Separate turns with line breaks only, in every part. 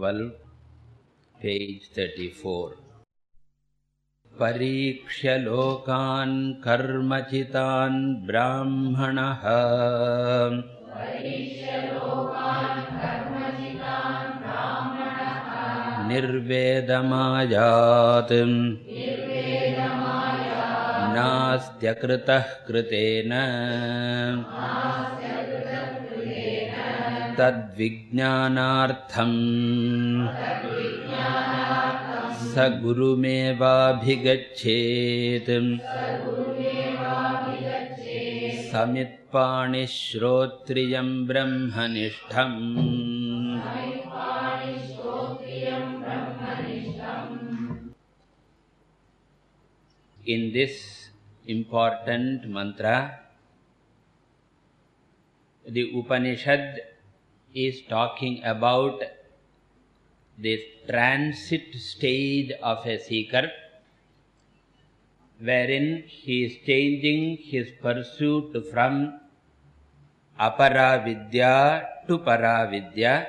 12 page 34 परीक्ष्य लोकान् कर्मचितान् ब्राह्मणः। निर्वेदमायात्। नास्त्यकृतः कृतेन तद्विज्ञानार्थम्। स गुरुमेवाभिगच्छेत्। समित्पाणिश्रोत्रियम् ब्रह्मनिष्ठम्। In this important mantra the upanishad is talking about the transit stage of a seeker wherein he is changing his pursuit from apara vidya to para vidya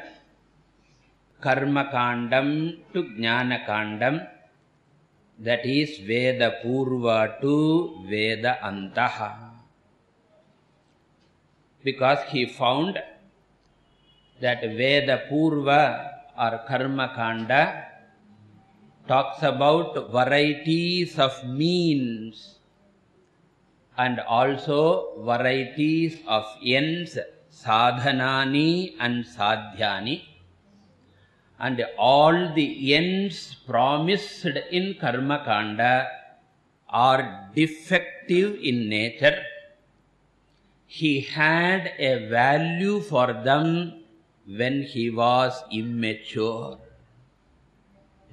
karma kandam to jnana kandam that is veda purva to veda antaha. Because he found that veda purva or karma kanda talks about varieties of means and also varieties of ends sadhanani and sadhyani. And all the ends promised in karma kanda are defective in nature. He had a value for them when he was immature.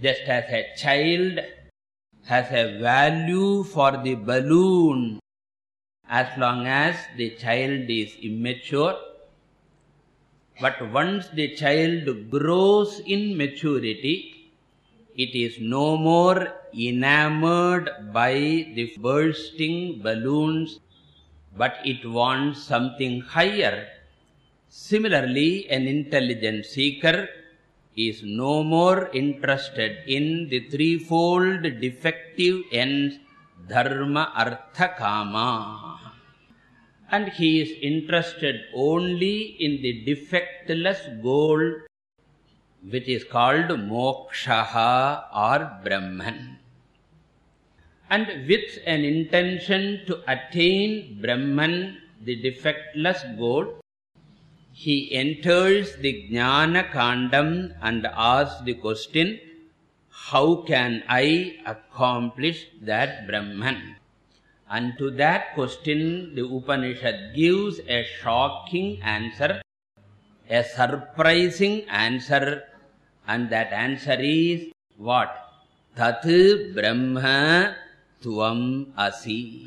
Just as a child has a value for the balloon as long as the child is immature. But once the child grows in maturity it is no more enamored by the bursting balloons but it wants something higher similarly an intelligent seeker is no more interested in the threefold defective ends dharma artha kama. And he is interested only in the defectless goal which is called moksha or brahman. And with an intention to attain brahman the defectless goal he enters the jnana kandam and asks the question how can i accomplish that brahman? And to that question the upanishad gives a shocking answer a surprising answer. And that answer is what? Tat brahma tvam asi.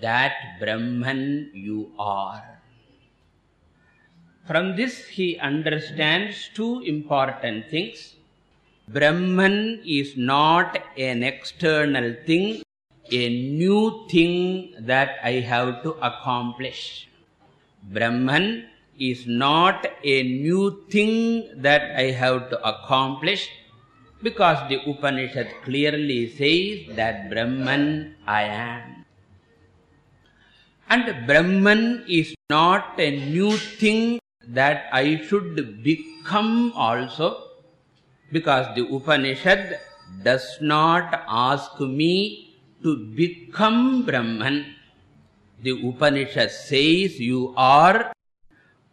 That brahman you are from this he understands two important things. Brahman is not an external thing a new thing that i have to accomplish. Brahman is not a new thing that i have to accomplish because the upanishad clearly says that brahman i am. And brahman is not a new thing that i should become also because the upanishad does not ask me to become brahman. The upanishad says you are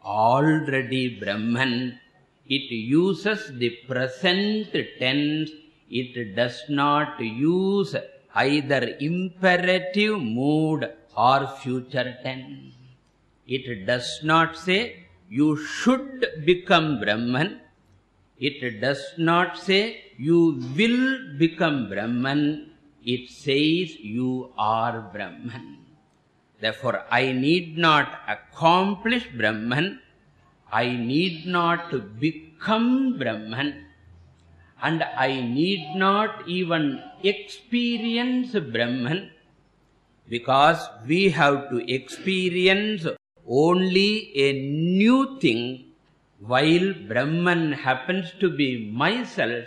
already brahman. It uses the present tense. It does not use either imperative mood or future tense. It does not say you should become brahman. It does not say you will become brahman. It says you are brahman. Therefore i need not accomplish brahman. I need not become brahman. And i need not even experience brahman. Because we have to experience only a new thing while Brahman happens to be myself,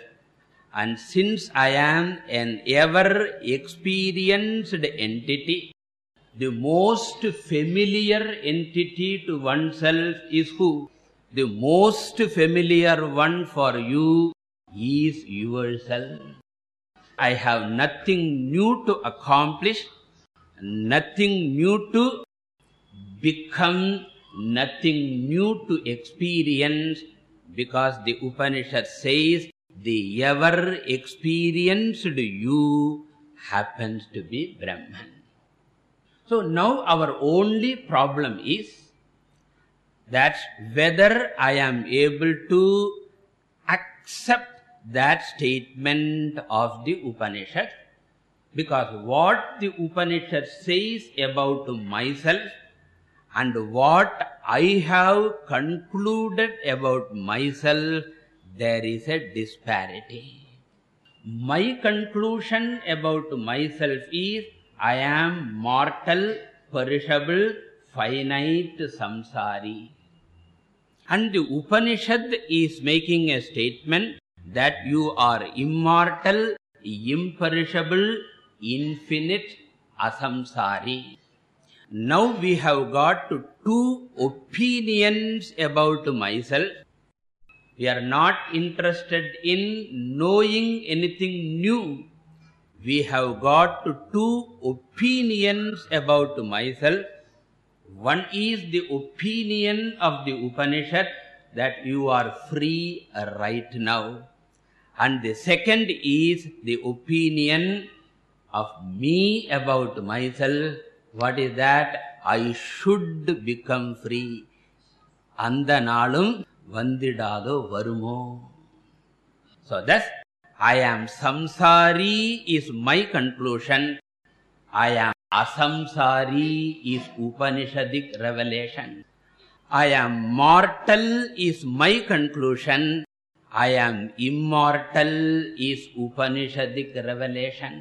and since I am an ever experienced entity, the most familiar entity to oneself is who? The most familiar one for you is yourself. I have nothing new to accomplish, nothing new to become, nothing new to experience, because the Upanishad says the ever experienced you happens to be Brahman. So now our only problem is that whether I am able to accept that statement of the Upanishad because what the Upanishad says about myself and what I have concluded about myself, there is a disparity. My conclusion about myself is I am mortal, perishable, finite samsari. And the Upanishad is making a statement that you are immortal, imperishable, infinite, asamsari. Now we have got two opinions about myself. We are not interested in knowing anything new. We have got two opinions about myself. One is the opinion of the Upanishad that you are free right now. And the second is the opinion of me about myself what is that? I should become free. அந்த நாளும் வந்திடாதோ வருமோ? So that i am samsari is my conclusion. I am asamsari is Upanishadic revelation. I am mortal is my conclusion. I am immortal is Upanishadic revelation.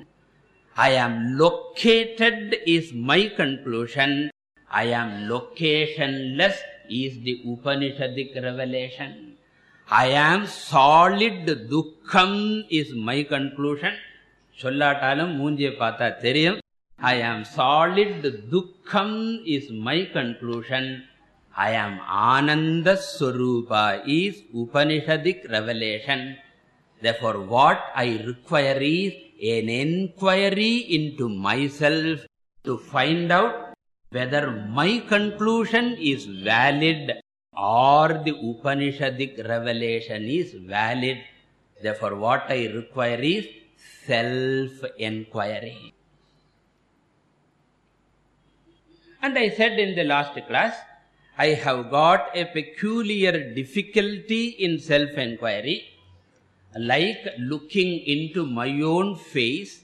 i am located is my conclusion i am locationless is the upanishadic revelation i am solid dukham is my conclusion சொல்லாட்டாலும் மூஞ்சியை பார்த்தா தெரியும் i am solid dukham is my conclusion i am ananda swarupa is upanishadic revelation therefore what i require is an enquiry into myself to find out whether my conclusion is valid or the upanishadic revelation is valid. Therefore what i require is self enquiry and i said in the last class i have got a peculiar difficulty in self enquiry like looking into my own face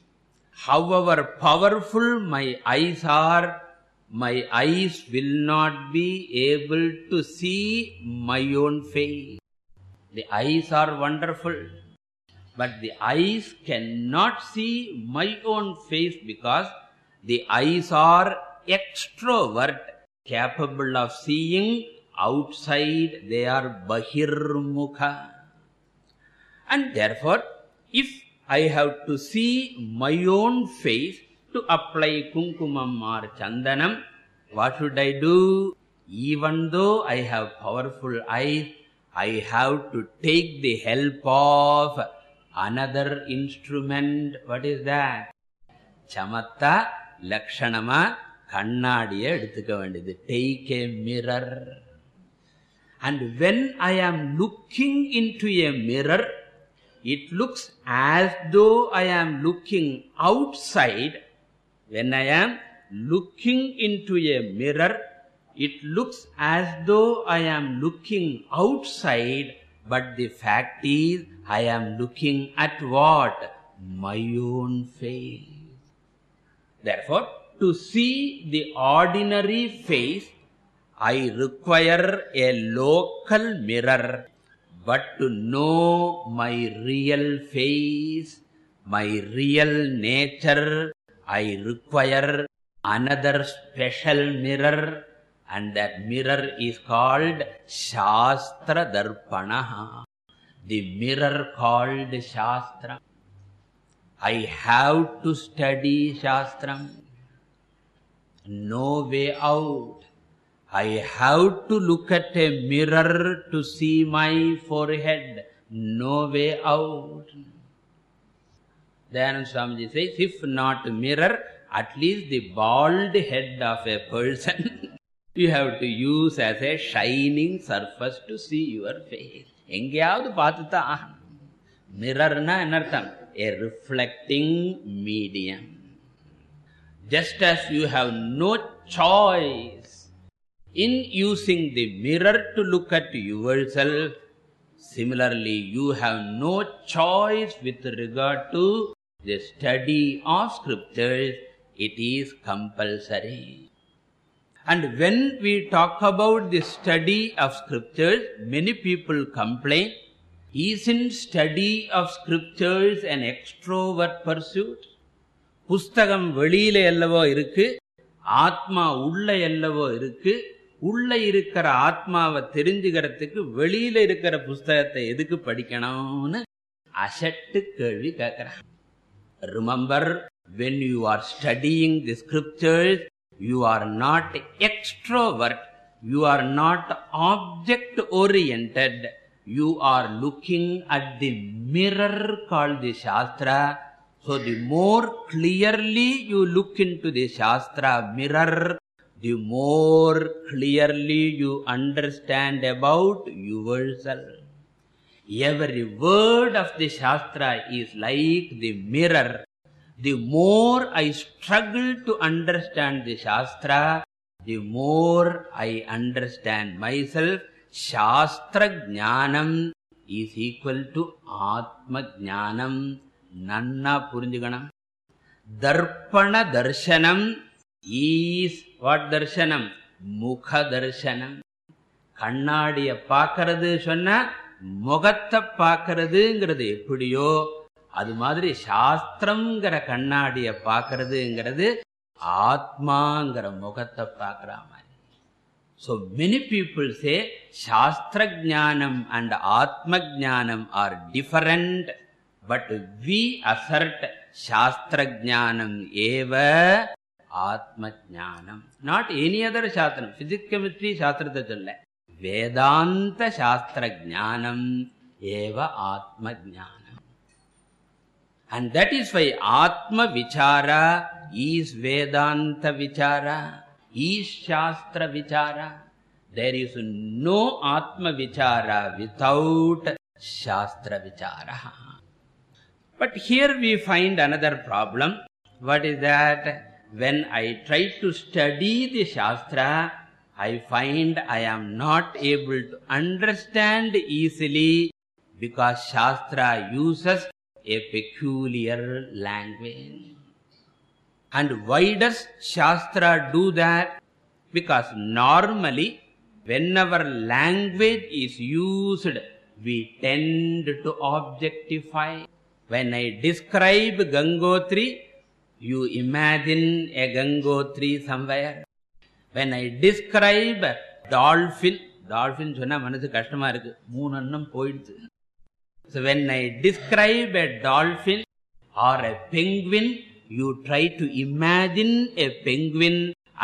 however powerful my eyes are my eyes will not be able to see my own face. The eyes are wonderful but the eyes cannot see my own face because the eyes are extrovert capable of seeing outside they are bahirmukha and therefore if i have to see my own face to apply kumkumam or chandanam what should i do even though i have powerful eye i have to take the help of another instrument what is that chamatta lakshanama kannadiya eduthuka vendiyadu take a mirror and when i am looking into a mirror it looks as though i am looking outside. When i am looking into a mirror it looks as though i am looking outside. But the fact is i am looking at what? My own face. Therefore to see the ordinary face i require a local mirror but to know my real face my real nature i require another special mirror and that mirror is called shastra darpana the mirror called shastra i have to study shastram no way out i have to look at a mirror to see my forehead no way out then swamiji says if not mirror at least the bald head of a person you have to use as a shining surface to see your face எங்கேயாவது பார்த்து தான் ஆகணும் மிரர்னா என்ன அர்த்தம் a reflecting medium just as you have no choice in using the mirror to look at yourself similarly you have no choice with regard to the study of scriptures it is compulsory and when we talk about the study of scriptures many people complain isn't study of scriptures an extrovert pursuit புஸ்தகம் வெளியில அல்லவோ இருக்கு ஆத்மா உள்ள அல்லவோ இருக்கு உள்ள இருக்கிற ஆத்மாவை தெரிஞ்சுக்கிறதுக்கு வெளியில இருக்கிற புஸ்தகத்தை எதுக்கு படிக்கணும்னு அசட்டு கேள்வி கேட்கிறான் remember when you are studying the scriptures you are not extrovert you are not object orient you are looking at the mirror call the shastra so the more clearly you look into the shastra mirror the more clearly you understand about yourself. Every word of the Shastra is like the mirror. The more I struggle to understand the Shastra, the more I understand myself. Shastra gnanam is equal to Atma gnanam. Nanna Purinjiganam. Darpana Darshanam is what தர்சனம்? முக தர்சனம் கண்ணாடிய பார்க்கறது சொன்ன முகத்தை பார்க்கறதுங்கிறது எப்படியோ அது மாதிரி சாஸ்திரம்ங்கிற கண்ணாடிய பார்க்கறதுங்கிறது ஆத்மாங்கிற முகத்தை பார்க்கற மாதிரி. ஸோ மெனி பீப்புள்ஸ் சே சாஸ்திர ஜானம் அண்ட் ஆத்ம ஜானம் are different but we assert சாஸ்திர ஜானம் ஏவ atma jnanam not any other shastram physics chemistry shastrata solla vedanta shastra jnanam eva atma jnanam and that is why atma vichara is vedanta vichara is shastra vichara there is no atma vichara without shastra vichara but here we find another problem. What is that when i try to study the shastra i find i am not able to understand easily because shastra uses a peculiar language. And why does shastra do that? Because normally whenever language is used we tend to objectify. When i describe gangotri you imagine a gangotri somewhere when i describe dolphin dolphin சொன்னா மனசு கஷ்டமா இருக்கு மூணு அண்ணம் போயிடுச்சு so when i describe a dolphin or a penguin you try to imagine a penguin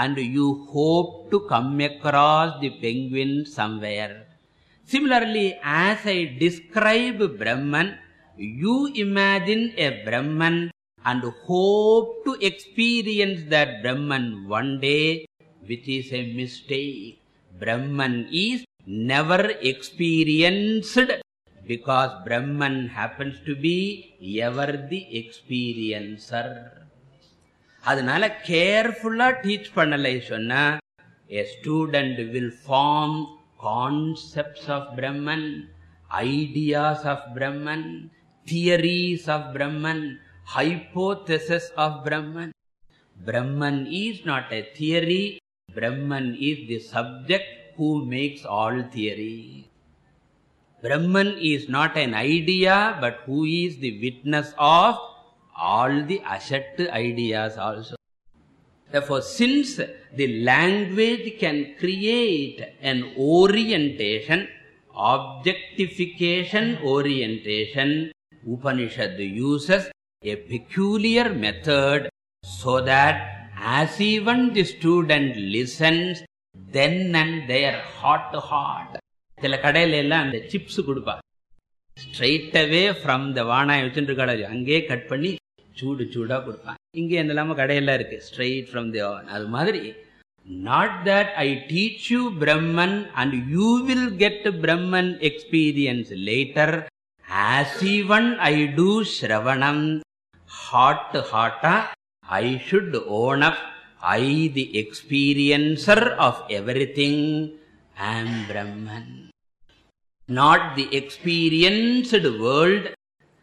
and you hope to come across the penguin somewhere similarly as i describe brahman you imagine a brahman and hope to experience that brahman one day which is a mistake brahman is never experienced because brahman happens to be ever the experiencer அதனால கேர்ஃபுல்லா teach பண்ணலை சொன்னா a student will form concepts of brahman ideas of brahman theories of brahman hypothesis of brahman. Brahman is not a theory. Brahman is the subject who makes all theory. Brahman is not an idea but who is the witness of all the ashat ideas also. Therefore, since the language can create an orientation, objectification orientation, Upanishad uses a peculiar method so that as even the student listens, then and there, heart to heart, சில கடையில எல்லாம் அந்த chips கொடுப்பா. Straight away from the வானாய் வச்சுட்டு கடை அங்கேயே cut பண்ணி சூடு சூடாக கொடுப்பான் இங்கே என்ன இல்லாமல் கடையெல்லாம் இருக்கு ஸ்ட்ரைட் ஃப்ரம் தி அது மாதிரி not that I teach you Brahman and you will get Brahman experience later as even I do ஸ்ரவணம் heart to heart ah, i should own up. I the experiencer of everything am brahman. Not the experienced world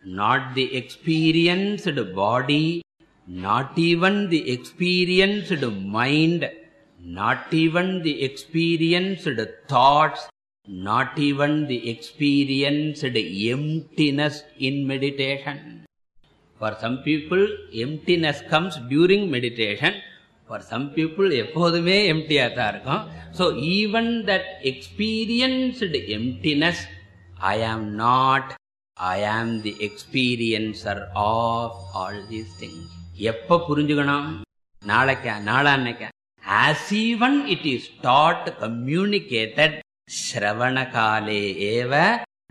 not the experienced body not even the experienced mind not even the experienced thoughts not even the experienced emptiness in meditation. For some people, emptiness comes during meditation. For some people, எப்போதுமே எம்டியாக தான் இருக்கும். So even that experienced emptiness I am not I am the experiencer of all these things எப்போ புரிஞ்சுக்கணும்? நாளைக்கா நாளான்னைக்கா? As even it is taught communicated ஸ்ரவணகாலே ஏவ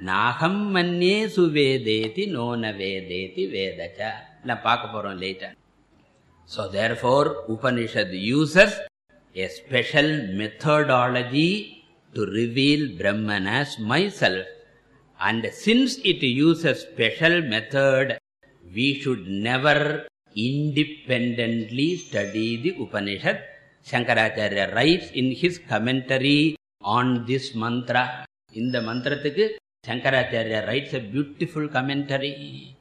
நாகம் மன்யே சுவேதேதி நோன வேதேதி வேதச்ச நான் பார்க்க போறோம் லேட்டா So therefore, Upanishad uses a special methodology to reveal Brahman as myself. And since it uses special method, we should never independently study the Upanishad. Shankaracharya writes in his commentary on this mantra. In the mantrathukku, Shankaracharya writes a beautiful commentary.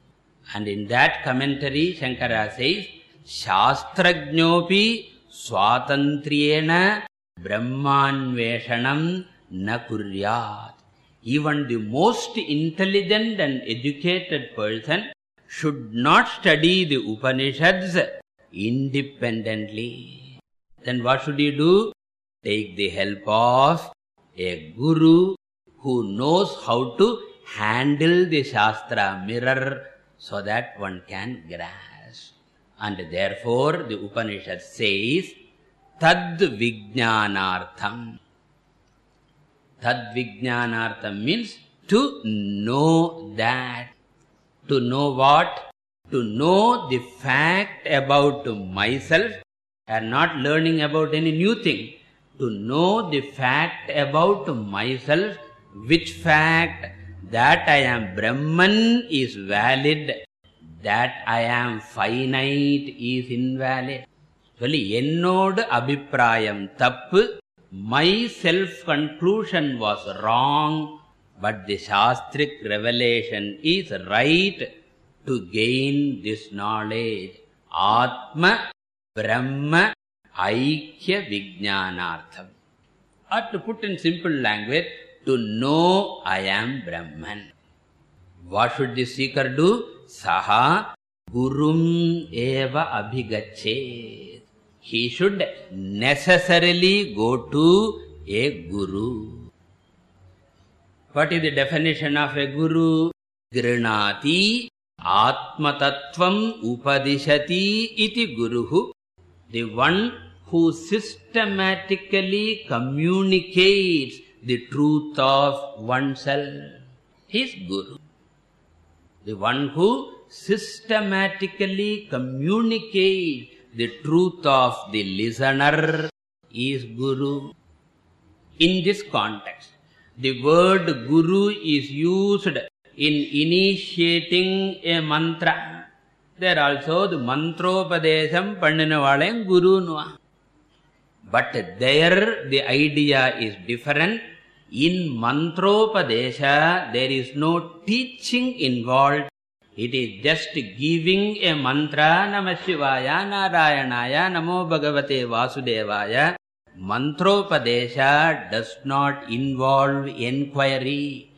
And in that commentary, Shankara says, Shastrajnopi swatantriyena brahmanveshanam na kuryat. Even the most intelligent and educated person should not study the Upanishads independently. Then what should you do? Take the help of a guru who knows how to handle the shastra mirror so that one can grasp. And therefore the upanishad says tad vijnanartham. Tad vijnanartham means to know that. To know what? To know the fact about myself and not learning about any new thing. To know the fact about myself which fact that i am brahman is valid that i am finite is invalid சொல்லி என்னோடு அபிப்பிராயம் தப்பு my self conclusion was wrong but the shastric revelation is right to gain this knowledge atma brahma aikya vijnanartham or to put in simple language to know i am brahman. What should the seeker do? Saha gurum eva abhigachet. He should necessarily go to a guru. What is the definition of a guru? Grinati atmatattvam upadishati iti guruhu. The one who systematically communicates the truth of oneself is guru the one who systematically communicates the truth of the listener is guru. In this context the word guru is used in initiating a mantra. There also the mantropadesham panninavalem guru nuva but there the idea is different in mantropadesha there is no teaching involved. It is just giving a mantra namah shivaya narayanaya namo bhagavate vasudevaya. Mantropadesha does not involve enquiry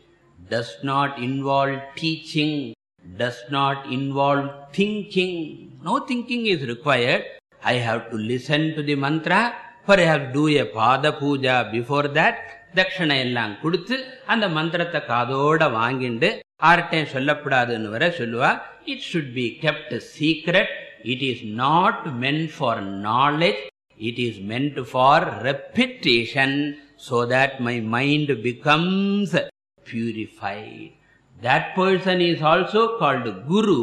does not involve teaching does not involve thinking. No thinking is required. I have to listen to the mantra, perhaps do a pada puja before that, தட்சணை எல்லாம் கொடுத்து அந்த மந்திரத்தை காதோட வாங்கிண்டு ஆர்ட்டையும் சொல்லப்படாதுன்னு வர சொல்லுவா it should be kept secret it is not meant for knowledge it is meant for repetition so that my mind becomes purified that person is also called guru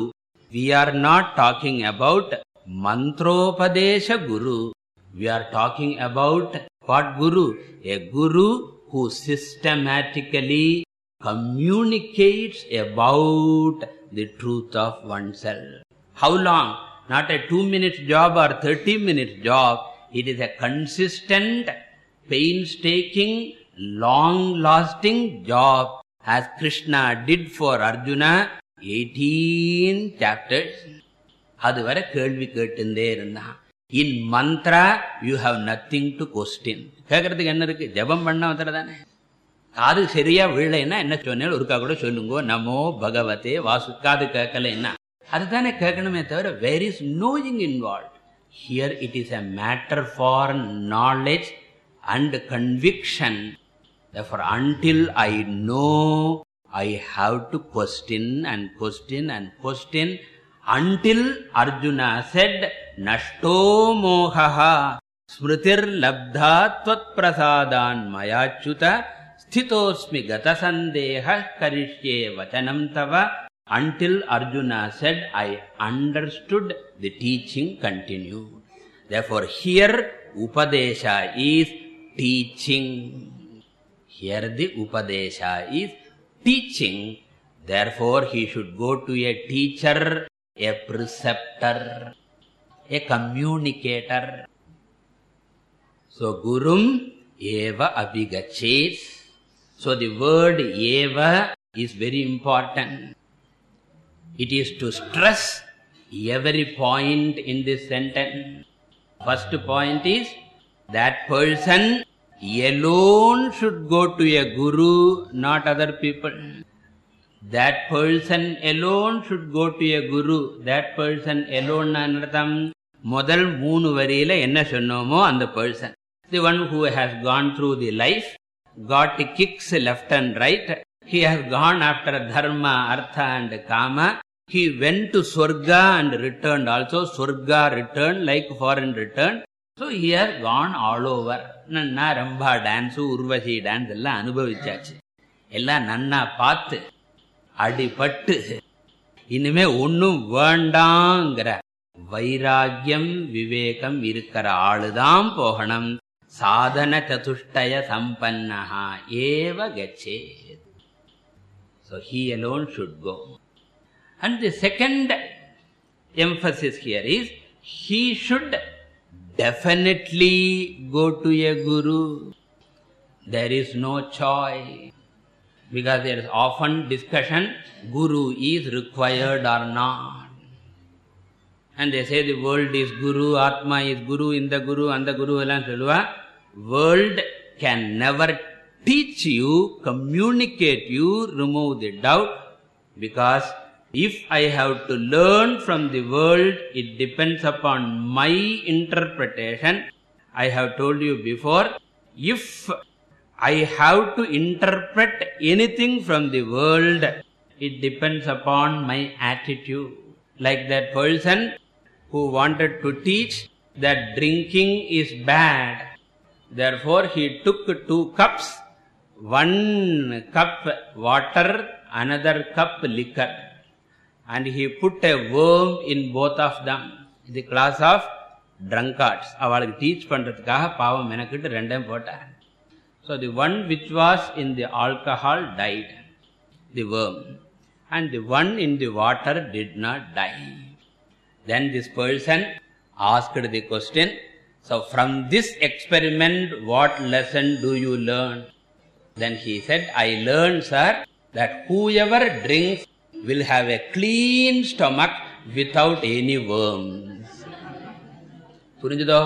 we are not talking about mantropadesha guru we are talking about what guru a guru who systematically communicates about the truth of oneself how long not a 2 minutes job or 30 minutes job it is a consistent painstaking long lasting job as krishna did for arjuna 18 chapters அதுவரை கேள்வி கேட்டுந்தே இருந்தான் இன் Mantra you have nothing to question கேட்கறதுக்கு என்ன இருக்கு ஜபம் பண்ண வந்துட தானே காது சரியா விழலைன்னா என்ன சொன்னேன் ஒருக்கா கூட சொல்லுங்கோ நமோ பகவதே வாசு காது கேட்கலைன்னா அதுதானே கேட்கணுமே தவிர where is knowing involve here it is a matter for knowledge and conviction therefore until i know i have to question and question and question until arjuna said labdha tvat prasadan mayachyuta sthitosmi gata sandeha karishye vachanam tava until arjuna said i understood the teaching continued therefore here upadesha is teaching here the upadesha is teaching therefore he should go to a teacher a preceptor a communicator. So gurum eva abhigachet so the word eva is very important. It is to stress every point in this sentence. First point is that person alone should go to a guru not other people that person alone should go to a guru. That person alone அர்த்தம் முதல் மூணு வரியில என்ன சொன்னோமோ அந்த person the one who has gone through the life got kicks left and right he has gone after dharma artha and kama he went to swarga and return also swarga return like foreign return so he has gone all over நன்னா ரொம்ப dance Urvashi dance எல்லாம் அனுபவிச்சாச்சு எல்லாம் நன்னா பார்த்து அடிபட்டு இனிமே ஒன்றும் வேண்டாங்கிற வைராகியம் விவேகம் இருக்கிற ஆளுதான் போகணும் சாதன சதுஷ்டய சம்பன்னஹா ஏவ Kachche so he alone should go and the second emphasis here is he should definitely go to a guru there is no choice because there is often discussion guru is required or not and they say the world is guru atma is guru இந்த guru அந்த guru எல்லாம் சொல்லுவா world can never teach you communicate you remove the doubt because if i have to learn from the world it depends upon my interpretation i have told you before if i have to interpret anything from the world. It depends upon my attitude. Like that person who wanted to teach that drinking is bad. Therefore he took two cups. One cup water another cup liquor. And he put a worm in both of them. The class of drunkards. avalukku teach pandradhukaga paavam menakittu rendam potan so the one which was in the alcohol died the worm and the one in the water did not die then this person asked the question so from this experiment what lesson do you learn then he said i learned sir that whoever drinks will have a clean stomach without any worms புரிஞ்சுதோ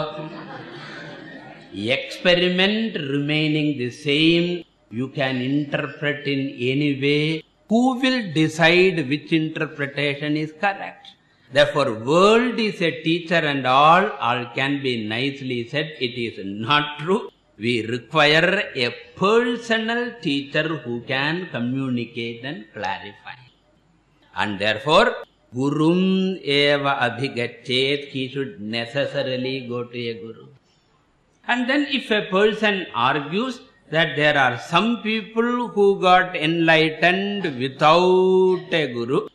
experiment remaining the same. You can interpret in any way. Who will decide which interpretation is correct? Therefore world is a teacher and all all can be nicely said it is not true. We require a personal teacher who can communicate and clarify. And therefore gurum eva abhigachet he should necessarily go to a guru and then if a person argues that there are some people who got enlightened without a guru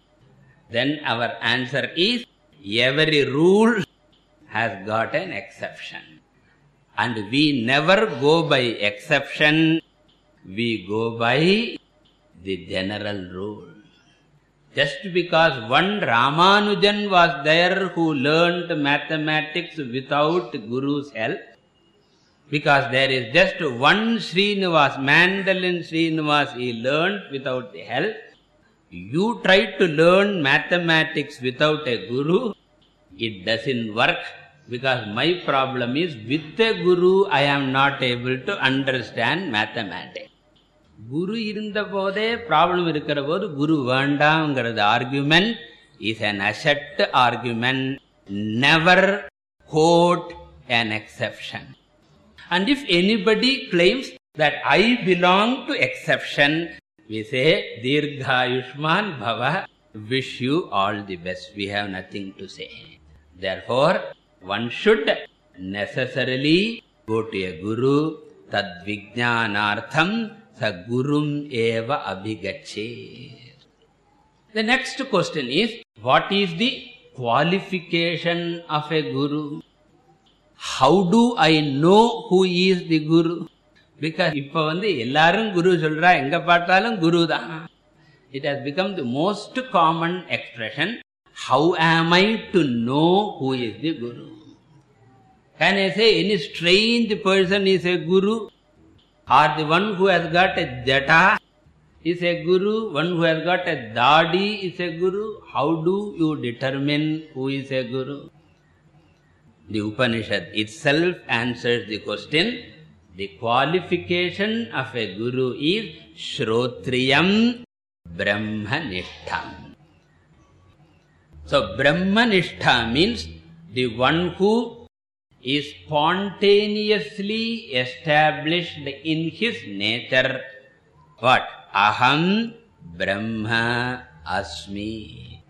then our answer is every rule has got an exception. And we never go by exception. We go by the general rule. Just because one ramanujan was there who learned mathematics without guru's help because there is just one Srinivas, Mandolin Srinivas he learned without help. You try to learn mathematics without a guru, it doesn't work because my problem is with a guru I am not able to understand mathematics. Guru irunda podhe problem irukkira podu guru vendaamngirada argument is an asset argument never quote an exception and if anybody claims that i belong to exception we say dirghayushman bhava wish you all the best. We have nothing to say. Therefore one should necessarily go to a guru tad vijnanartham sa gurum eva abhigache the next question is what is the qualification of a guru how do i know who is the guru because இப்ப வந்து எல்லாரும் குரு சொல்றா எங்க பார்த்தாலும் குரு தான் it has become the most common expression how am i to know who is the guru can i say any strange person is a guru or the one who has got a jata is a guru one who has got a dadi is a guru how do you determine who is a guru The upanishad itself answers the question the qualification of a guru is shrotriyam brahmanishtham. So brahmanishtha means the one who is spontaneously established in his nature. What? Aham brahma asmi.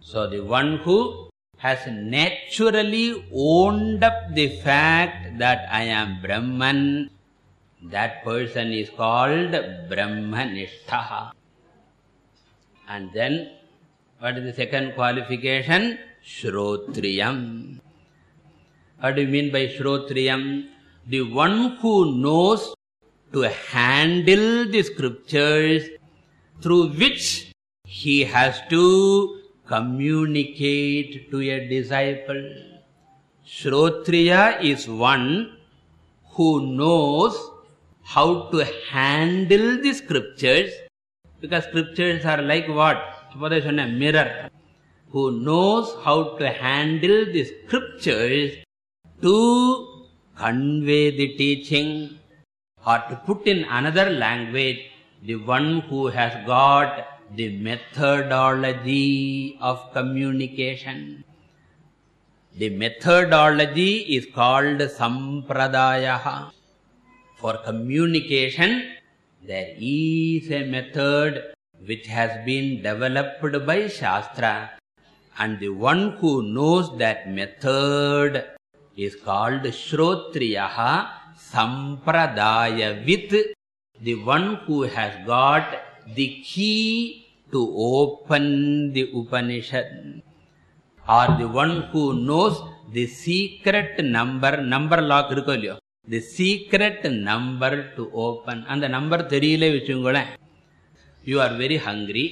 So the one who has naturally owned up the fact that i am brahman. That person is called brahmanishtha and then what is the second qualification? Shrotriyam. What do you mean by shrotriyam? The one who knows to handle the scriptures through which he has to communicate to a disciple. Shrotriya is one who knows how to handle the scriptures because scriptures are like what? Say a mirror. Who knows how to handle the scriptures to convey the teaching or to put in another language the one who has got the methodology of communication. The methodology is called sampradaya for communication there is a method which has been developed by shastra. And the one who knows that method is called shrotriyah sampradaya with the one who has got the key to open the Upanishad or the one who knows the secret number number lock இருக்கோ இல்லையோ? The secret number to open அந்த number தெரியல வச்சுங்களேன் you are very hungry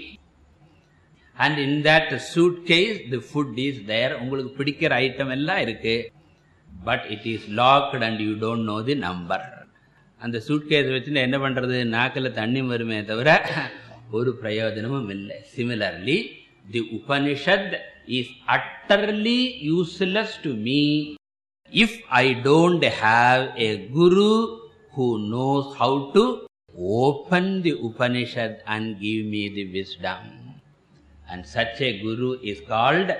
and in that suitcase the food is there உங்களுக்கு பிடிக்கிற item எல்லாம் இருக்கு. But it is locked and you don't know the number அந்த சூட் கேஸ் வச்சுட்டு என்ன பண்ணுறது நாக்கில் தண்ணி வருமே தவிர ഒരു പ്രയോജനവുമില്ല similarly the Upanishad is utterly useless to me if I don't have a guru who knows how to open the Upanishad and give me the wisdom. And such a guru is called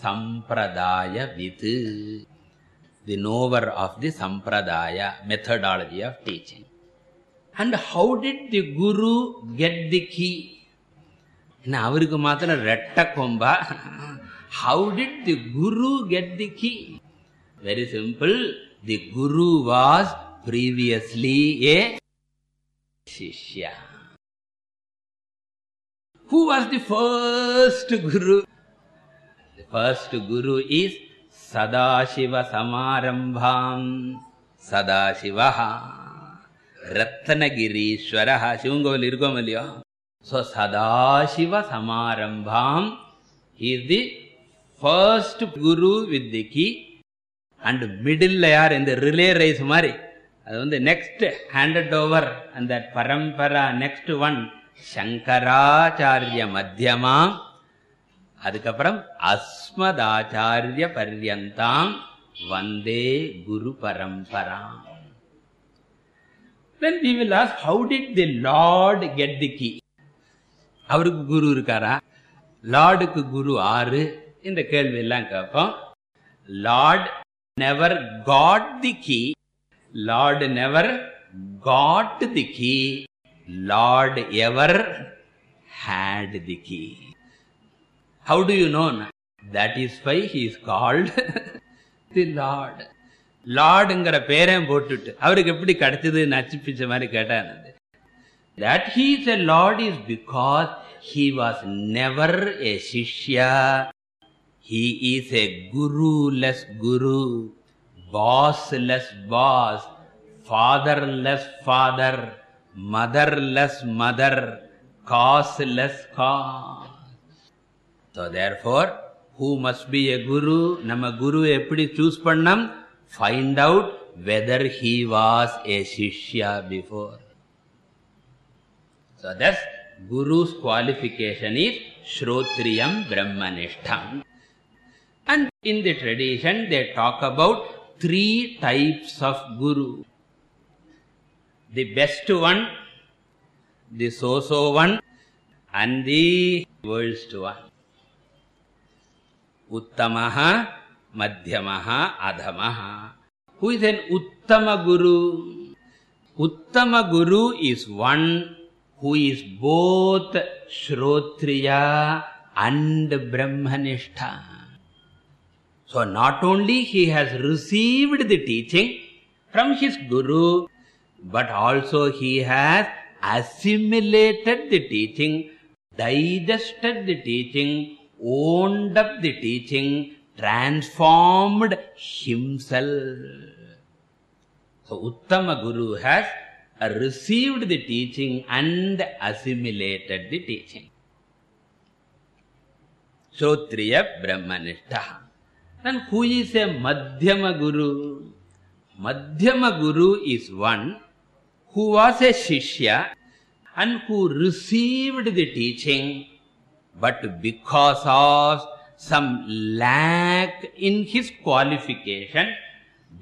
Sampradaya Vidu, the knower of the Sampradaya methodology of teaching. and how did the guru get the key என்ன அவருக்கு மாத்திரம் ரெட்ட கொம்பா how did the guru get the key very simple the guru was previously a shishya who was the first guru the first guru is sadashiva samarambham sadashivaha ரத்னகிரீஸ்வரः. சிவங்கோவில் இருக்கோம் இல்லையோ? So சதாசிவ சமாரம்பாம். இது first guru guru and middle key and யார்? இந்த relay rice மாதிரி. அது வந்து நெக்ஸ்ட் ஹேண்டட் ஓவர் அந்த பரம்பரா நெக்ஸ்ட் ஒன் சங்கராச்சாரிய மத்தியமா அதுக்கப்புறம் அஸ்மதாச்சாரிய பர்யந்தாம். வந்தே குரு பரம்பராம். then we will ask how did the lord get the key அவருக்கு குரு இருக்காரா லார்டுக்கு குரு ஆறு இந்த கேள்வி எல்லாம் கேட்போம் Lord never got the key Lord never got the key Lord ever had the key how do you know that is why he is called the lord லார்டுங்கிற பேரையும் போட்டுட்டு அவருக்கு எப்படி கிடைச்சது? நச்சு பிச்ச மாதிரி கேட்டான் that he's a lord is because he was never a shishya he is a guru less guru boss less boss father less father mother less mother cause less cause so therefore who must be a guru நம்ம குரு எப்படி choose பண்ணோம் find out whether he was a shishya before. So thus guru's qualification is shrotriyam brahmanishtham. And in the tradition they talk about three types of guru. The best one the so-so one and the worst one. Uttamaha मध्यम, अधमः। Who is उत्तम गुरु? उत्तम गुरु is one who is both shrotriya and brahmanishtha. So not only he has received the teaching from his guru but also he has assimilated the teaching, digested the teaching, owned up the teaching transformed himself. So uttama guru has received the teaching and assimilated the teaching. Shrotriya brahmanishtha then who is a madhyama guru? Madhyama guru is one who was a shishya and who received the teaching. But because of some lack in his qualification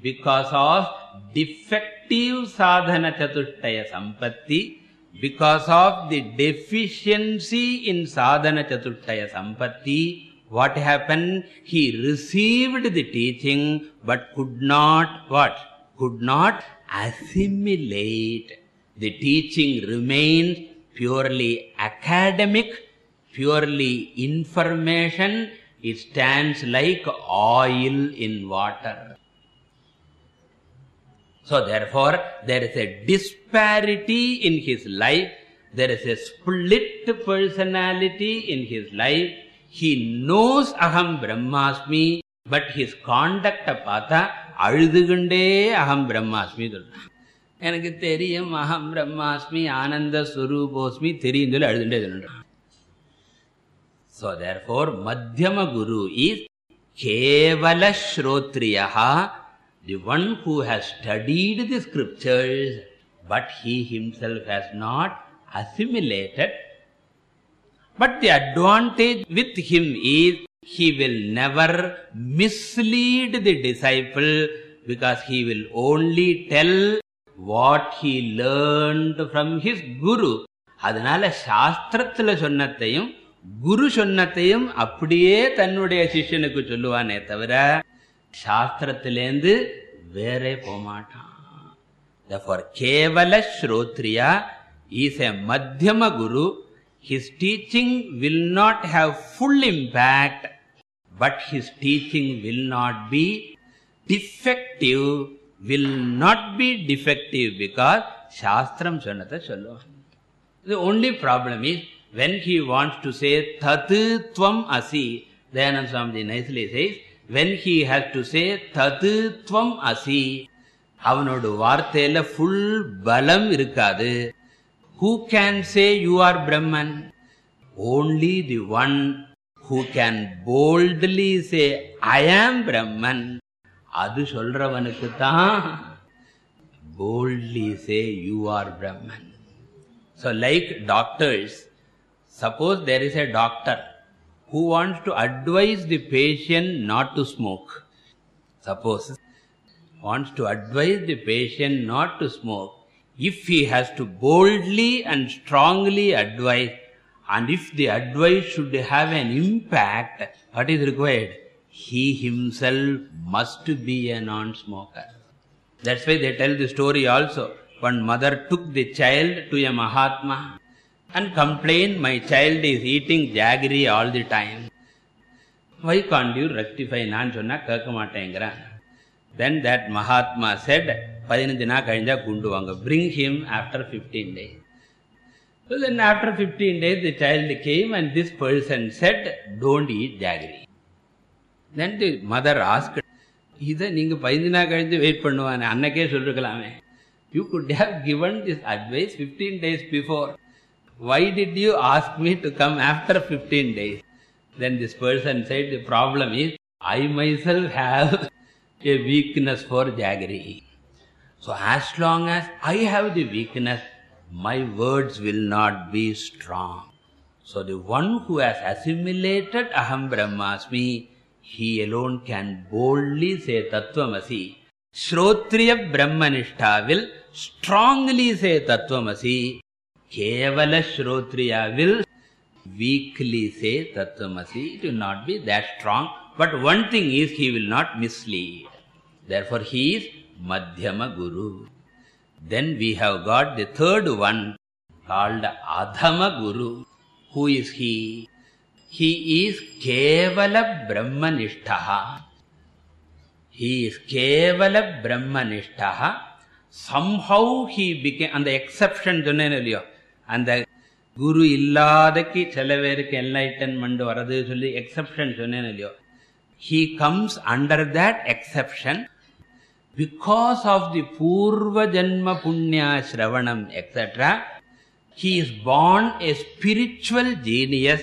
because of defective sadhana chatushtaya sampatti because of the deficiency in sadhana chatushtaya sampatti what happened? He received the teaching but could not what? Could not assimilate. The teaching remains purely academic purely information it stands like oil in water so therefore there is a disparity in his life there is a split personality in his life he knows aham brahmasmi but his conduct பார்த்தா அழுதுகொண்டே அகம் பிரம்மாஸ்மி சொல்றான் எனக்கு தெரியும் அகம் பிரம்மாஸ்மி ஆனந்த ஸ்வரூபோஸ்மி தெரியும் சொல்லி அழுதுண்டே சொல்றான் so therefore madhyama guru is kevala shrotriyaha the one who has studied the scriptures but he himself has not assimilated but the advantage with him is he will never mislead the disciple because he will only tell what he learned from his guru அதனால சாஸ்திரத்துல சொன்னதையும் குரு சொன்னத்தையும் அப்படியே தன்னுடைய சிஷ்யனுக்கு சொல்லுவானே தவிர சாஸ்திரத்திலேந்து வேறே போமாட்டான் therefore kevala shrotriya is a madhyama guru his teaching will not have full impact but his teaching will not be defective will not be defective because shastram சொன்னதை சொல்லுவான் the only problem is when he wants to say tatu tvam asi dayanand swamiji nicely says when he has to say tatu tvam asi அவனோட வார்த்தையில full பலம் இருக்காது who can say you are brahman only the one who can boldly say i am brahman அது சொல்றவனுக்கு தான் boldly say you are brahman so like doctors suppose there is a doctor who wants to advise the patient not to smoke. Suppose wants to advise the patient not to smoke. If he has to boldly and strongly advise and if the advice should have an impact what is required? He himself must be a non smoker that's why they tell the story also. One mother took the child to a mahatma and complain my child is eating jaggery all the time why can't you rectify நான் சொன்னா கேட்க மாட்டேங்கிறான் then that mahatma said பதினஞ்சு நாள் கழிஞ்சா கொண்டு வாங்க bring him after 15 days so then after 15 days the child came and this person said don't eat jaggery then the mother asked இதை நீங்க பதினஞ்சு நாள் கழிஞ்சு வெயிட் பண்ணுவானே அன்னைக்கே சொல்லிருக்கலாமே you could have given this advice 15 days before why did you ask me to come after 15 days? Then this person said the problem is i myself have a weakness for jaggery. So as long as i have the weakness my words will not be strong. So the one who has assimilated aham brahmasmi he alone can boldly say tattvamasi shrotriya brahmanishtha will strongly say tattvamasi Kevala Shrotriya will weakly say Tattvamasi. It will not be that strong. But one thing is he will not mislead. Therefore he is Madhyama Guru. Then we have got the third one called Adhama Guru. Who is he? He is Kevala Brahmanishtaha. He is Kevala Brahmanishtaha. Somehow he became, and the exception, Dunne அந்த குரு இல்லாதக்கு சில பேருக்கு enlightenment வரது சொல்லி exception சொன்னேன் இல்லையோ he comes under that exception because of the purva janma punya shravanam etc he is born a spiritual genius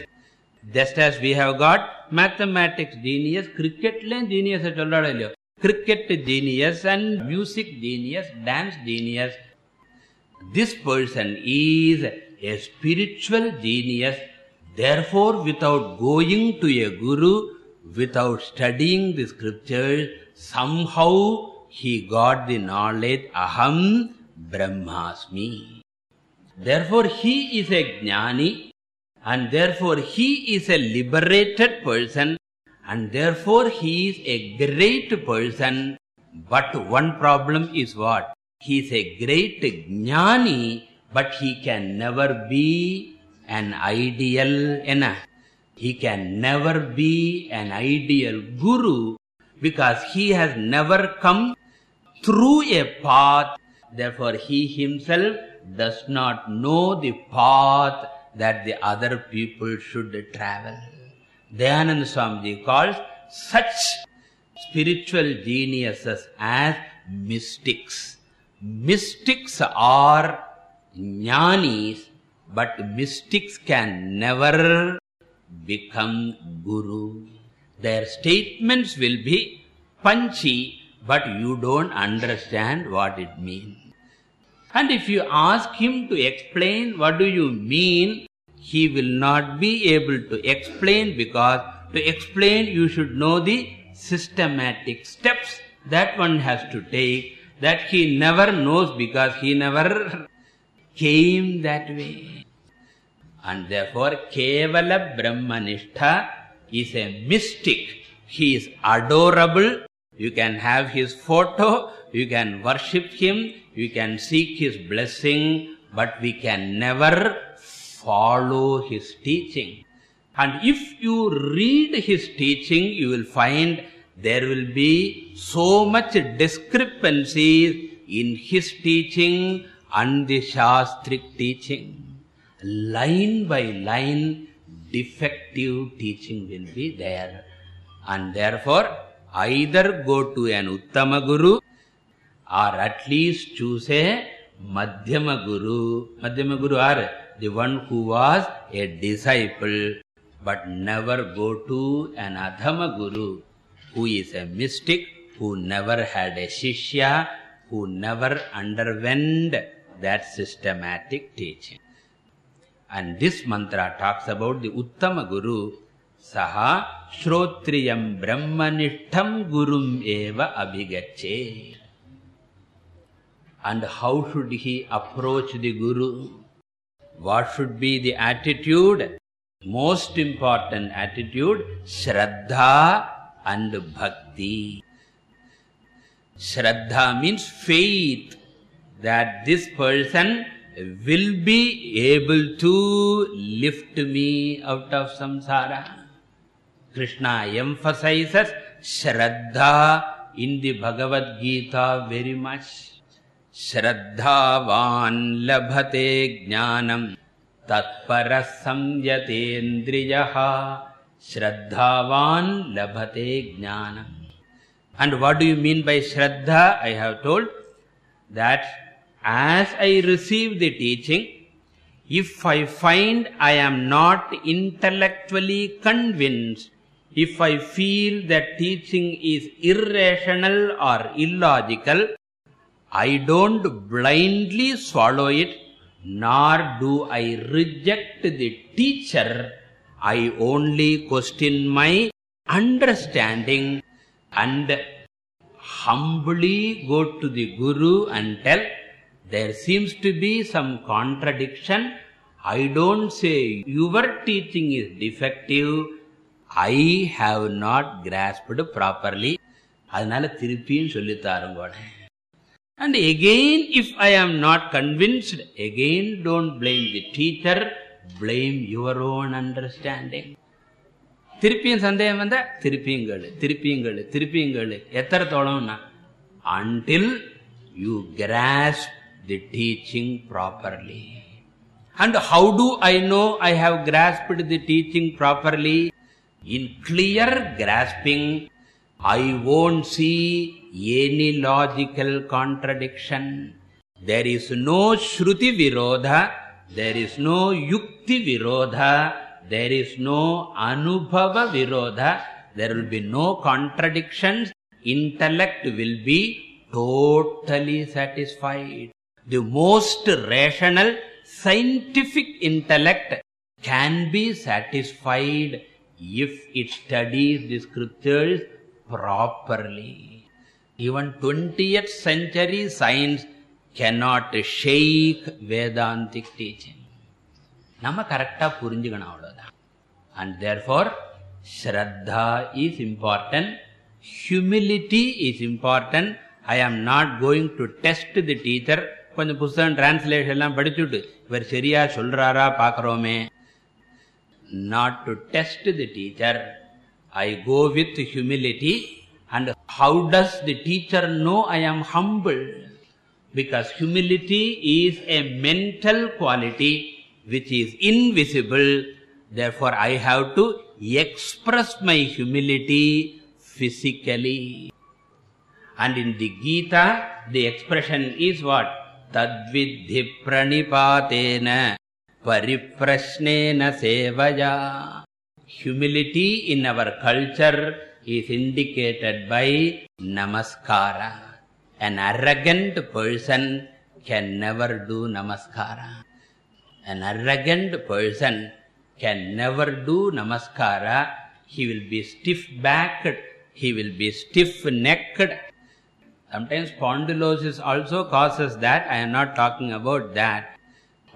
just as we have got mathematics genius cricket le genius sollada illiyo cricket genius and music genius dance genius this person is a spiritual genius. Therefore without going to a guru without studying the scriptures somehow he got the knowledge aham brahmasmi. Therefore he is a jnani and therefore he is a liberated person and therefore he is a great person. But one problem is what he is a great jnani but he can never be an ideal enna he can never be an ideal guru because he has never come through a path. Therefore he himself does not know the path that the other people should travel. Dayanand swamiji calls such spiritual geniuses as mystics mystics are jnanis but mystics can never become guru. Their statements will be punchy but you don't understand what it means. And if you ask him to explain what do you mean he will not be able to explain because to explain you should know the systematic steps that one has to take that he never knows because he never came that way And therefore, Kevala Brahmanishtha is a mystic. He is adorable. You can have his photo, you can worship him, you can seek his blessing, but we can never follow his teaching. And if you read his teaching, you will find there will be so much discrepancies in his teaching and the Shastric teaching. Line by line, defective teaching will be there. And therefore, either go to an Uttama Guru or at least choose a Madhyama Guru. Madhyama Guru are the one who was a disciple but never go to an Adhama Guru who is a mystic, who never had a Shishya, who never underwent that systematic teaching. And this mantra talks about the Uttama Guru, Saha Shrotriyam Brahmanishtam Gurum Eva Abhigache. And how should he approach the Guru? What should be the attitude? Most important attitude, Shraddha and Bhakti. Shraddha means faith that this person will be able to lift me out of samsara. Krishna emphasizes Shraddha in the Bhagavad Gita very much. श्रद्धावान् लभते ज्ञानम् तत्परः संयतेन्द्रियः Shraddhavan labhate jnana. And what do you mean by Shraddha? I have told that as I receive the teaching, if I find I am not intellectually convinced, if I feel that teaching is irrational or illogical, I don't blindly swallow it, nor do I reject the teacher i only question my understanding and humbly go to the guru and tell there seems to be some contradiction i don't say your teaching is defective i have not grasped properly அதனால திருப்பியும் சொல்லித்தாருங்கோட and again if i am not convinced again don't blame the teacher blame your own understanding திருப்பியும் சந்தேகம் வந்தா திருப்பியும் கேளு திருப்பியும் கேளு திருப்பியும் கேளு எத்தனை தோணும்னா until you grasp the teaching properly and how do i know i have grasped the teaching properly in clear grasping i won't see any logical contradiction there is no shruti virodha there is no yukti virodha there is no anubhava virodha there will be no contradictions intellect will be totally satisfied. The most rational scientific intellect can be satisfied if it studies the scriptures properly. Even 20th century science cannot shake vedantic teaching. நம்ம கரெக்டாக புரிஞ்சுக்கணும் அவ்வளோதான் and therefore shraddha is important humility is important I am not going to test the teacher கொஞ்சம் புஸ்தகம் translation எல்லாம் படிச்சுட்டு இவர் சரியா சொல்றாரா பார்க்குறோமே not to test the teacher I go with humility and how does the teacher know I am humble? Because humility is a mental quality which is invisible. Therefore i have to express my humility physically. And in the gita the expression is what? Tadvidhi pranipatena pariprashnena sevaya. Humility in our culture is indicated by namaskara an arrogant person can never do namaskara. An arrogant person can never do namaskara. He will be stiff backed he will be stiff necked sometimes spondylosis also causes that. I am not talking about that.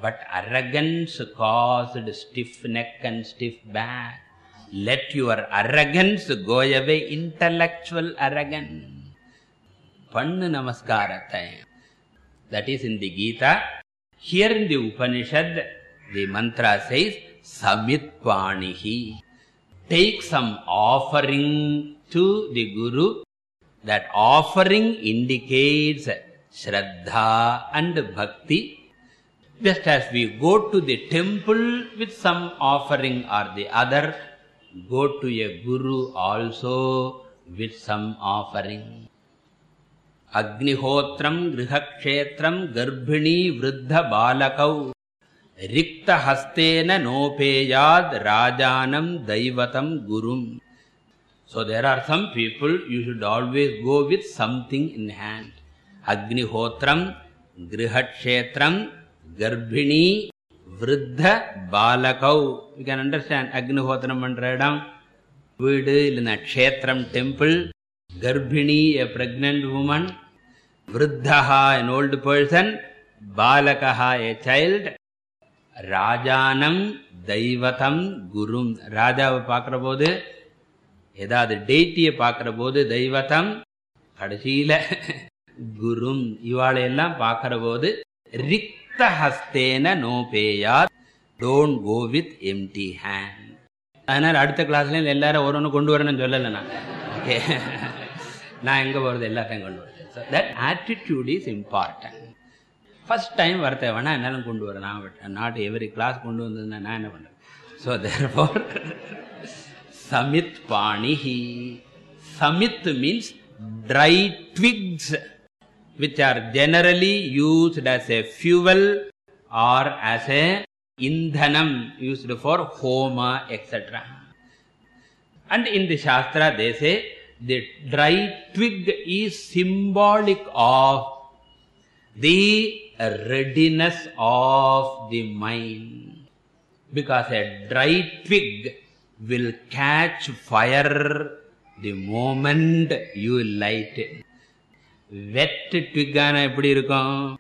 But arrogance caused stiff neck and stiff back let your arrogance go away. Intellectual arrogance pannu namaskarathai that is in the gita here in the upanishad the mantra says samitpanihi take some offering to the guru that offering indicates shraddha and bhakti just as we go to the temple with some offering or the other go to a guru also with some offering அக்னிஹோத்திரம் கிரகக்ஷேத்திரம் கர்ப்பிணி விருத்த பாலகௌ ரிக்தஹஸ்தேன நோபேயாத் ராஜானம் தைவதம் குரும் So there are some people, you should always go with something in hand. Agnihotram, Grihakshetram, Garbhini, Vriddha, Balakau. You can understand Agnihotram and Radam. Vidu, Kshetram temple, Garbhini, a pregnant woman, vruddhaha an old person பாலகா a child ராஜானம் தெய்வதம் குரும் ராஜாவை பார்க்கிற போது ஏதாவது டேட்டியை பார்க்கிற போது தெய்வதம் கடைசியில குரும் இவாளையெல்லாம் பார்க்கிற போது ரிக்த ஹஸ்தேன நோபேயா don't go with empty hand அதனால அடுத்த கிளாஸ்ல எல்லாரும் ஒரு ஒன்று கொண்டு வரணும்னு சொல்லலை நான். ஓகே நான் எங்கே போகிறது எல்லாத்தையும் கொண்டு வரேன் that attitude is important first time வர தேவைன்னா என்னாலும் கொண்டு வரேன் நான் நாட் எவரி கிளாஸ் கொண்டு வந்ததுன்னா நான் என்ன பண்றேன் so there four samit panihi samit means dry twigs which are generally used as a fuel or as a indhanam used for homa etc and in the shastra they say the dry twig is symbolic of the readiness of the mind. Because a dry twig will catch fire the moment you light it. Wet twig ana eppadi irukum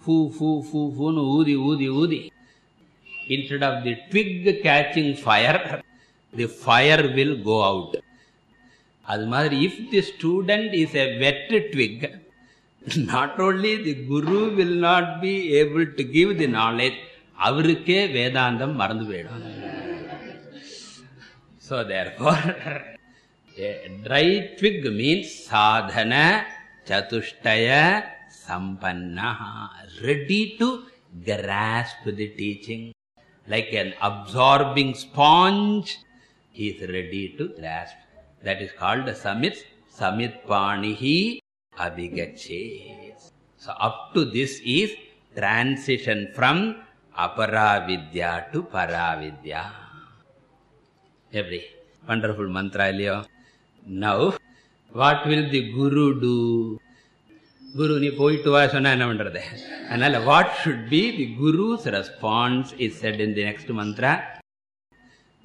foo foo foo foo nu instead of the twig catching fire the fire will go out. அது மாதிரி if the student is a wet twig not only the guru will not be able to give the knowledge அவருக்கே வேதாந்தம் மறந்து போயிடும் so therefore a dry twig means sadhana chatushtaya sampanna ready to grasp the teaching like an absorbing sponge he is ready to grasp that is called samit samit panihi abhigache so up to this is transition from aparavidya to paravidya every wonderful mantra இல்லையோ now what will the guru do குரு நீ போயிட்டு வா சொன்னா என்ன பண்றது அதனால what should be the guru's response is said in the next mantra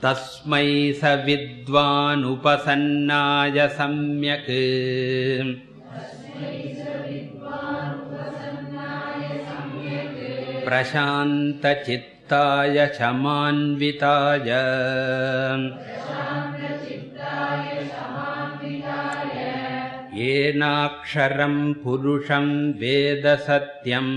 तस्मै स विद्वान् उपसन्नाय सम्यक् प्रशान्तचित्ताय शमान्विताय येनाक्षरं पुरुषं वेद सत्यम्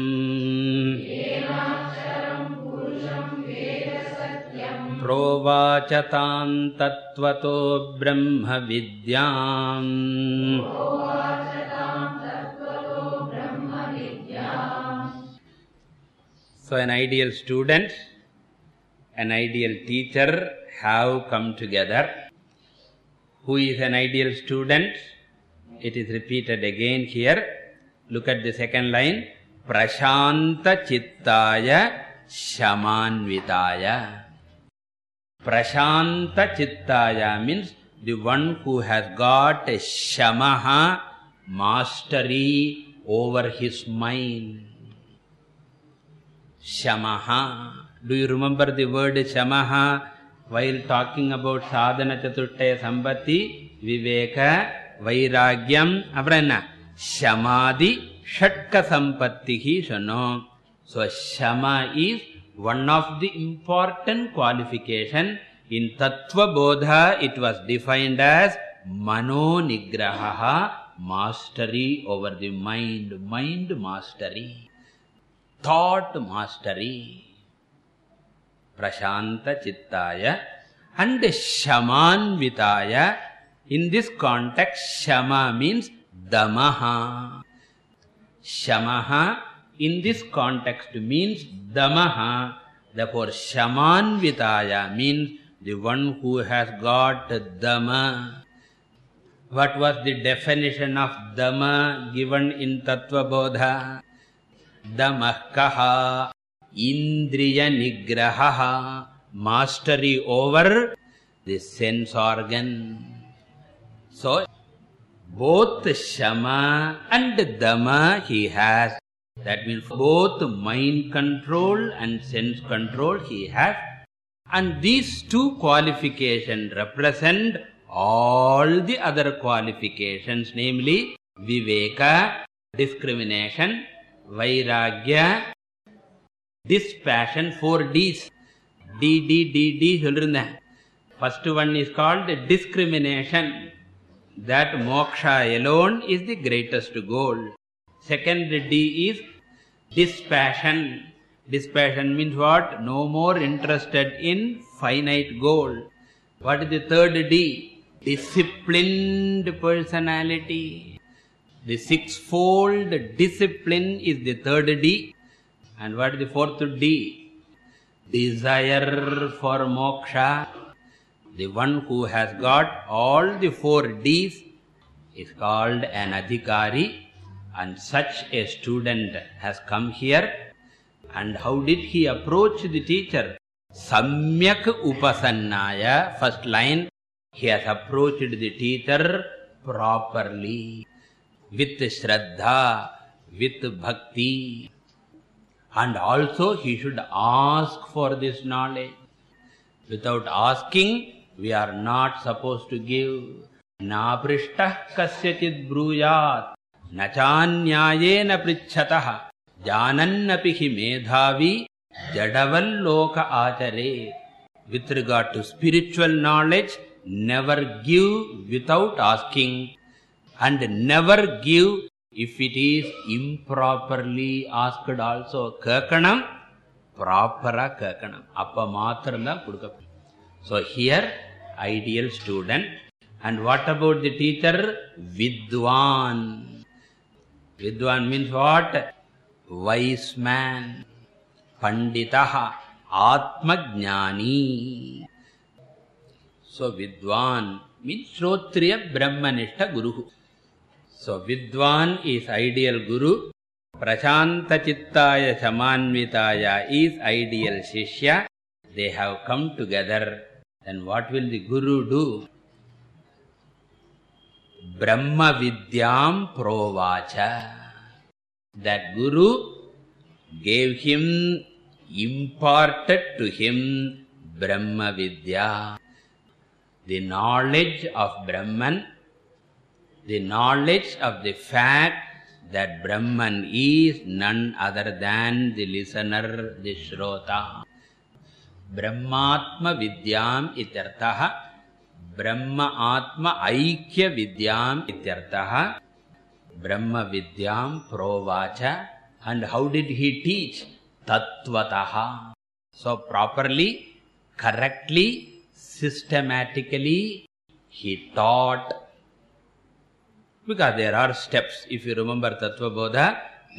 प्रोवाच तां तत्त्वतो ब्रह्मविद्याम् So an ideal student, an ideal teacher have come together. Who is an ideal student? It is repeated again here. Look at the second line. Prashanta chittaya shamanvitaya. Prashanta Chittaya means the one who has got a shamaha, mastery over his mind. Shamaha. Do you remember the word shamaha? While talking about sadhana chaturtaya sambati, about साधन चतुर्टय सम्पत् विवेक वैराग्यं shano. So shama is one of the important qualification in tattva bodha it was defined as mano nigraha mastery over the mind mind mastery thought mastery. Prashanta chittaya and shamanvitaya. In this context shama means damaha. Shamaha in this context means damaha therefore shamanvitaya means the one who has got dama. What was the definition of dama given in tattva bodha damah kaha indriya nigraha mastery over the sense organ. So both shama and dama he has that means both mind control and sense control he has and these two qualifications represent all the other qualifications namely viveka discrimination vairagya dispassion four d's d d d d சொல்லிருந்தேன் first one is called discrimination that moksha alone is the greatest goal second d is dispassion. Dispassion means what? No more interested in finite goal what is the third d? Disciplined personality. The sixfold discipline is the third d. And what is the fourth d? Desire for moksha. The one who has got all the four d's is called an adhikari and such a student has come here. And how did he approach the teacher? Samyak upasannaya first line. He has approached the teacher properly. With shraddha with bhakti. And also he should ask for this knowledge. Without asking we are not supposed to give. Na prishtah kasyachid bruyat न चान्यायेन पृच्छतः। जानन्नपि हि मेधावी जडवल्लोक Achare. With regard to spiritual knowledge never give without asking. And never give if it is improperly asked also. Kekanam proper kekanam. Appa matram so here ideal student. And what about the teacher? Vidwan vidwan means what? Wise man. Panditah. Atmajnani. So vidwan means shrotriya brahmanishta guru so vidwan is ideal guru. Prashanta chittaya shamanvitaya is ideal shishya. They have come together. Then what will the guru do brahma vidyam provacha that guru gave him imparted to him brahma vidya the knowledge of brahman the knowledge of the fact that brahman is none other than the listener the shrota ब्रह्मात्म विद्याम् इत्यर्थः ब्रह्म आत्म ऐक्यविद्याम् इत्यर्थः ब्रह्मविद्यां प्रोवाच। And how did he teach तत्त्वतः। So properly correctly systematically he because बिका are steps if you you Tattva Bodha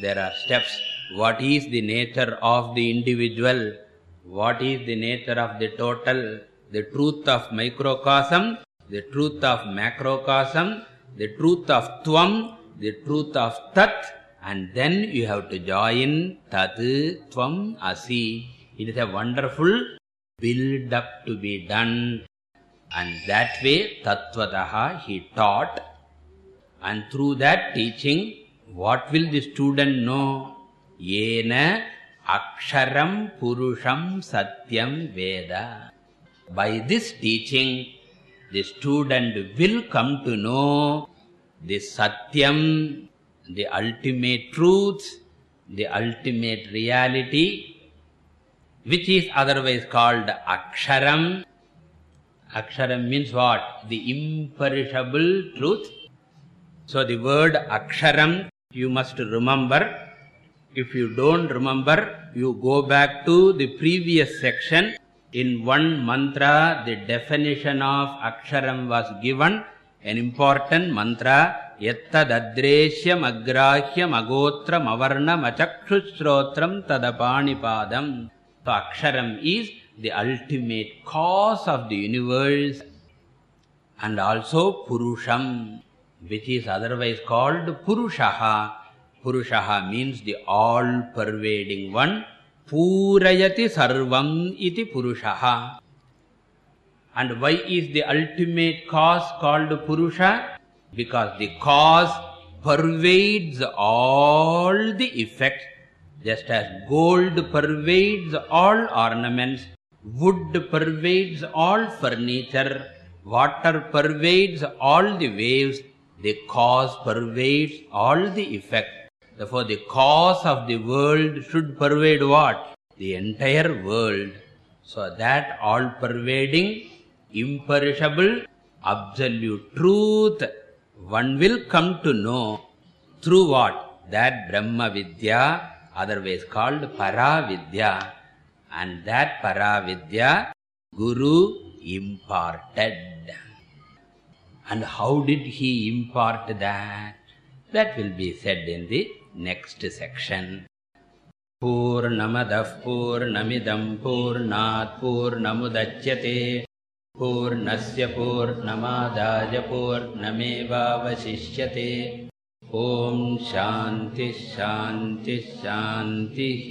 there are steps what is the nature of the individual what is the nature of the total the truth of microcosm the truth of macrocosm the truth of tvam the truth of tat and then you have to join tat tvam asi. It is a wonderful build up to be done. And that way tatvatah he taught. And through that teaching what will the student know? Yena aksharam purusham satyam veda by this teaching the student will come to know the satyam the ultimate truth the ultimate reality which is otherwise called aksharam. Aksharam means what? The imperishable truth. So the word aksharam you must remember. If you don't remember you go back to the previous section in one mantra the definition of aksharam was given an important mantra yattad adreshyam agrahyam agotram avarnam tadapani padam. so aksharam is the ultimate cause of the universe and also purusham which is otherwise called purushaha purushaha means the all pervading one purayati sarvam iti purushaha and why is the ultimate cause called purusha because the cause pervades all the effects just as gold pervades all ornaments wood pervades all furniture water pervades all the waves the cause pervades all the effect therefore the cause of the world should pervade what? The entire world. So that all pervading imperishable absolute truth one will come to know through what? That brahma vidya otherwise called paravidya. And that paravidya guru imparted. And how did he impart that? That will be said in the next section. पूर्णमदः पूर्णमिदम् पूर्णात् पूर्णमुदच्यते पूर्णस्य पूर्णमादाय पूर्णमेवावशिष्यते ॐ शान्तिः शान्तिः शान्तिः